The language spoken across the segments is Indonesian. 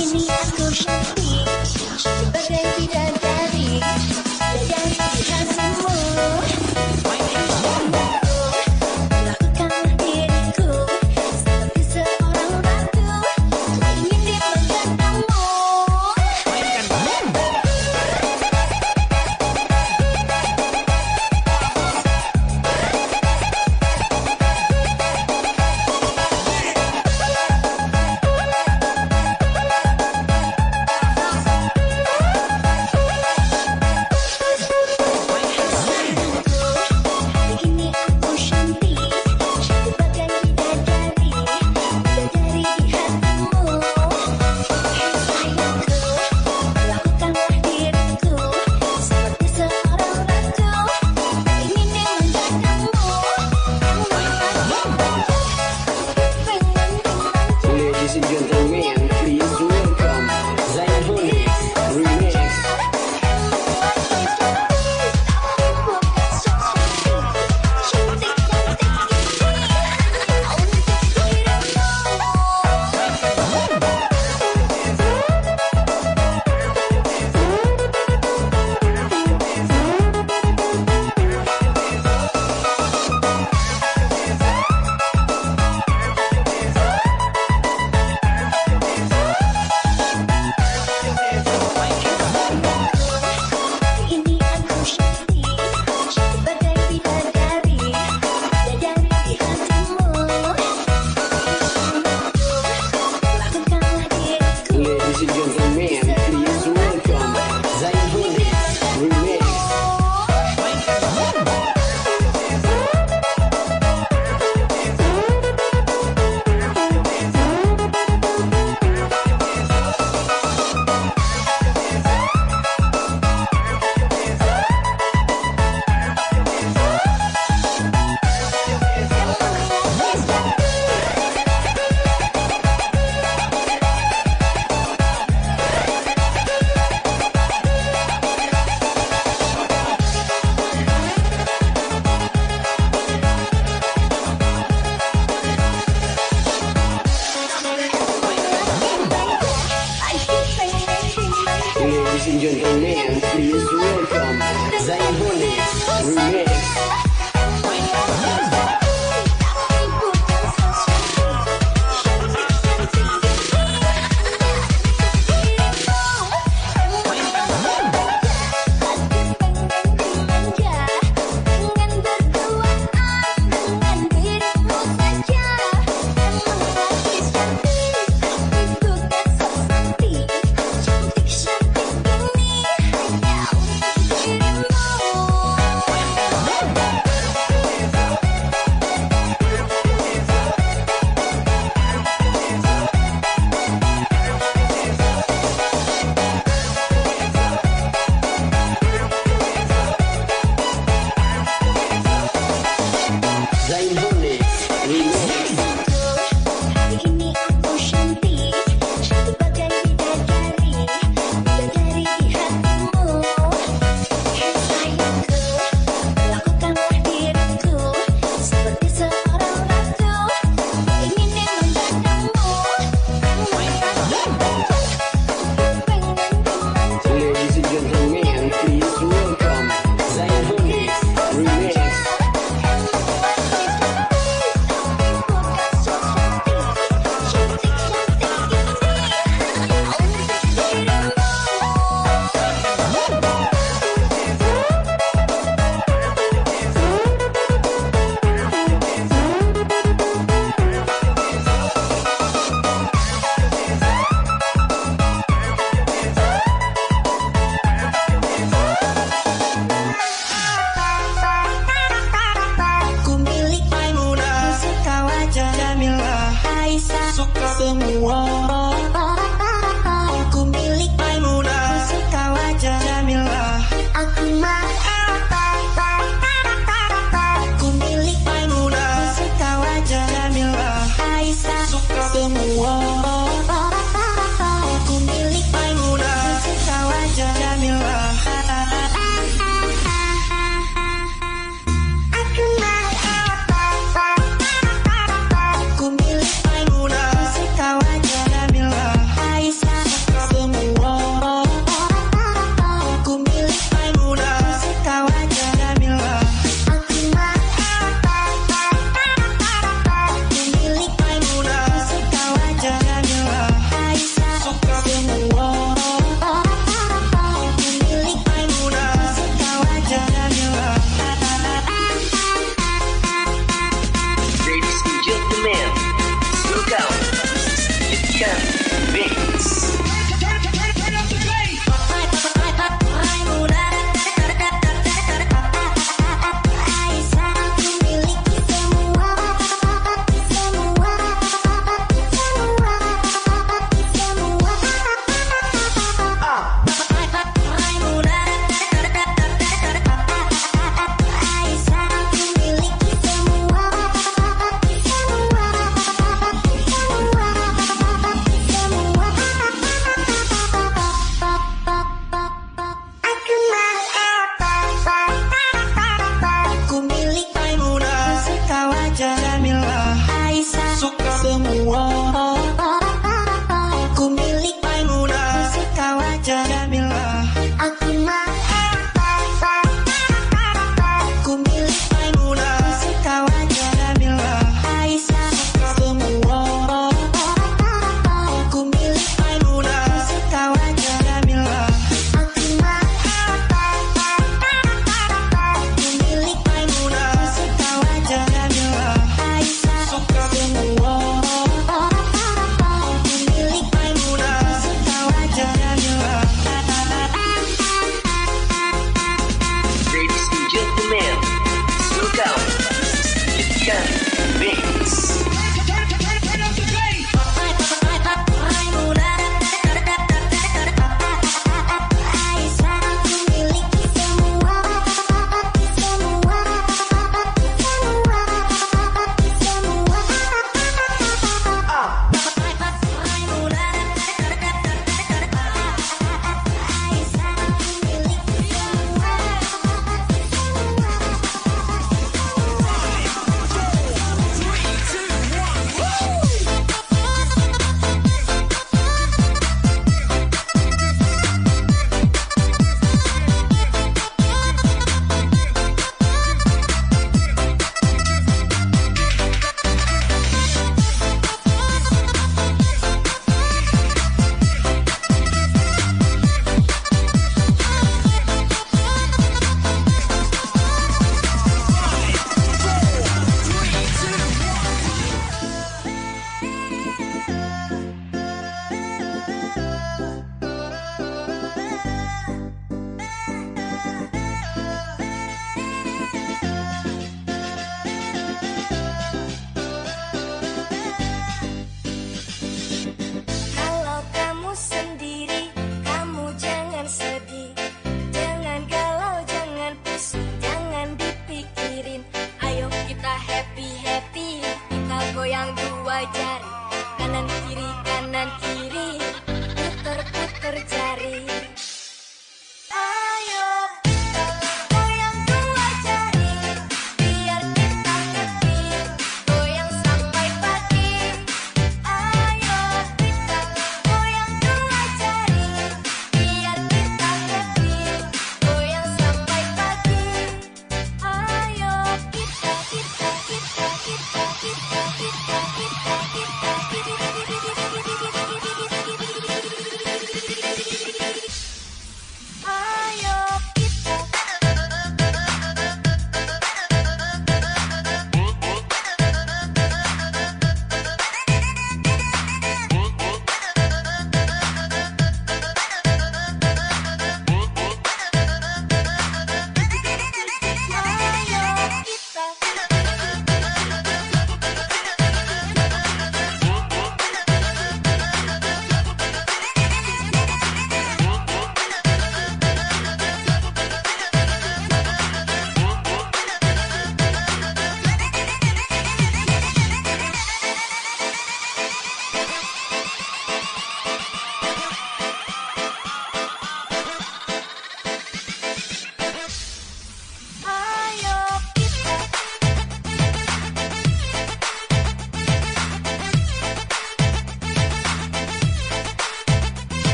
Ini aku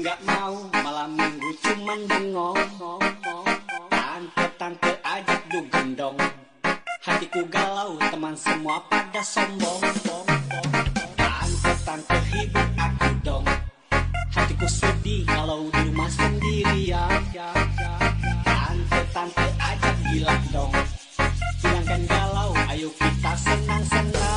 nggak mau. Malam minggu cuman bengong. Tante-tante ajak du gendong. Hatiku galau teman semua pada sombong. Tante-tante hibur aku dong. Hatiku sedih kalau di rumah sendirian. Tante-tante ajak gila dong. Hilangkan galau ayo kita senang-senang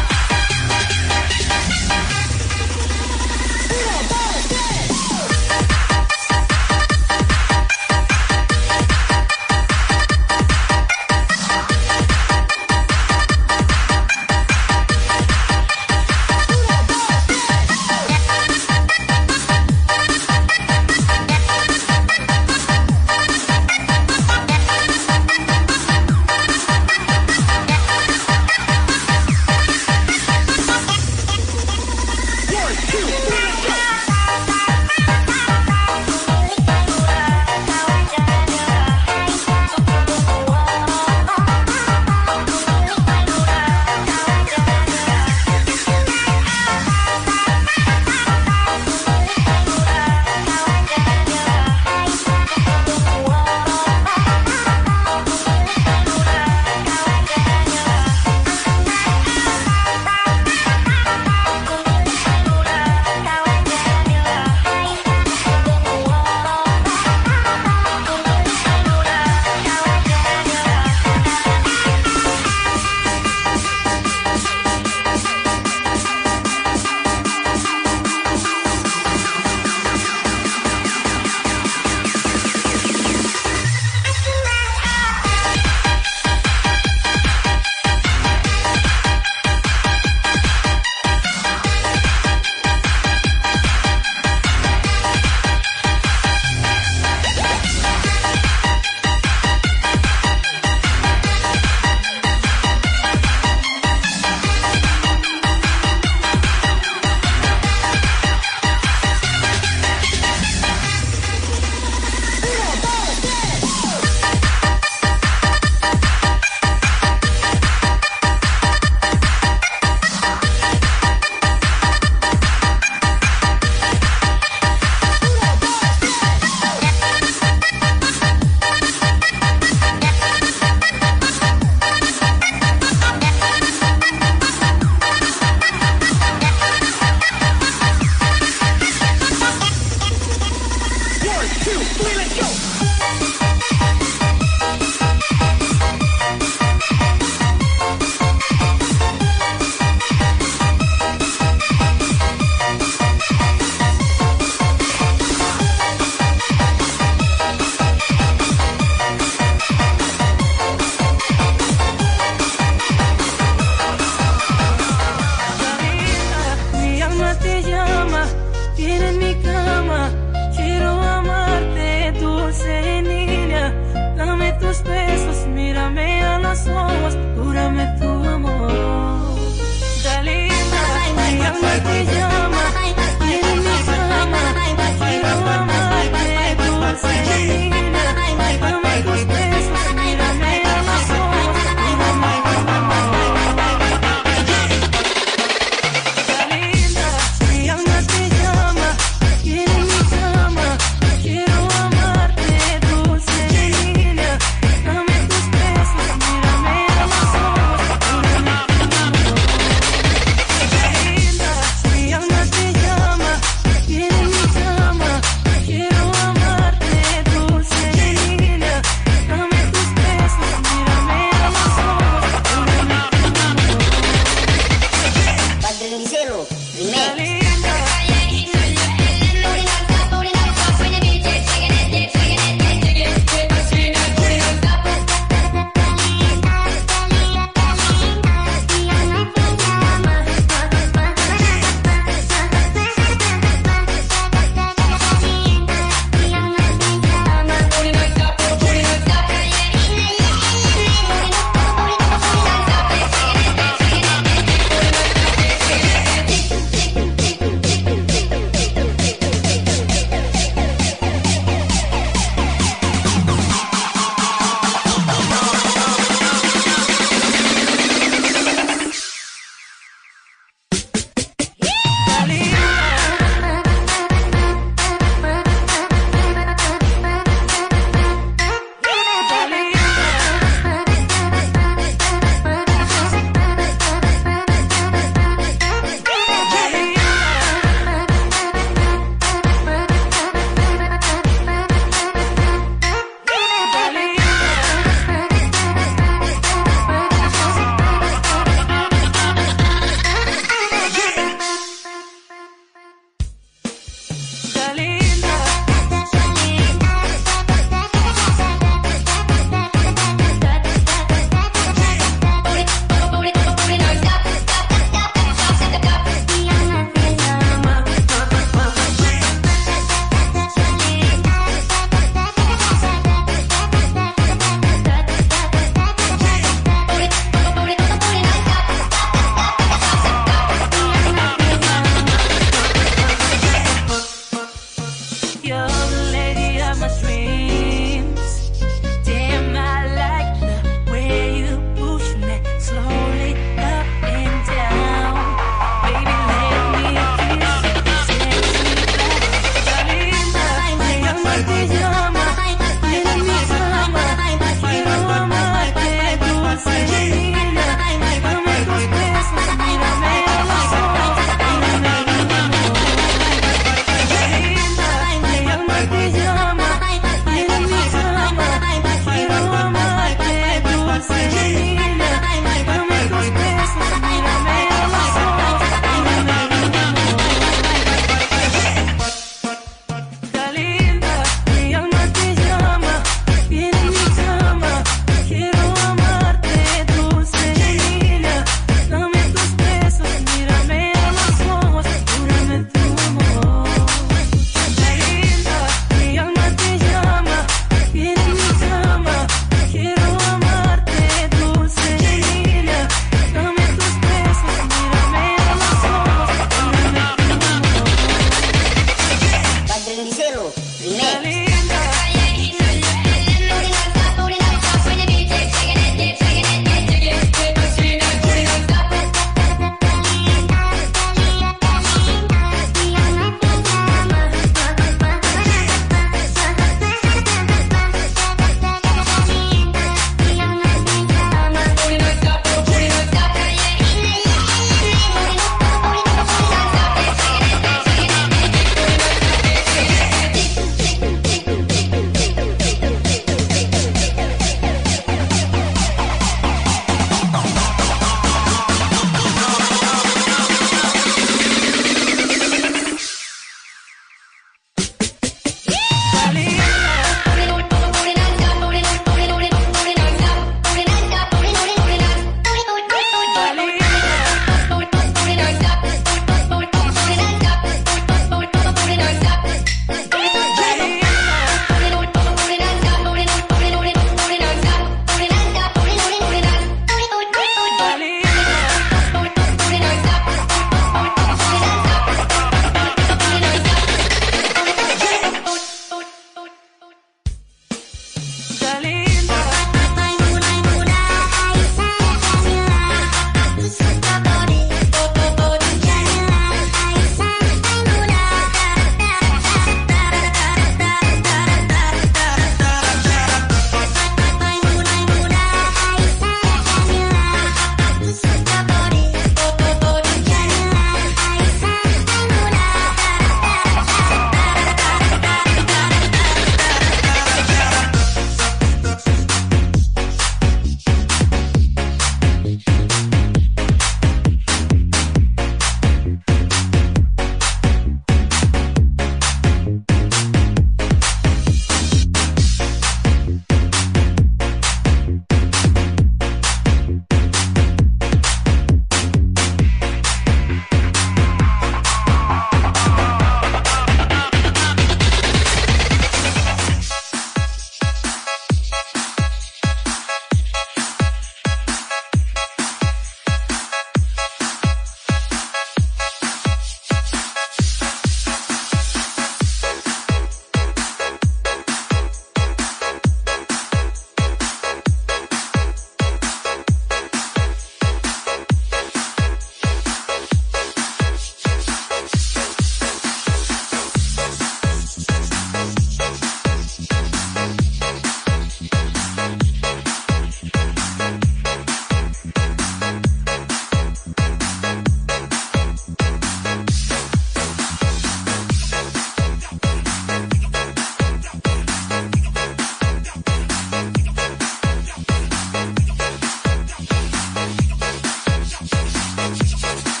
Thank you.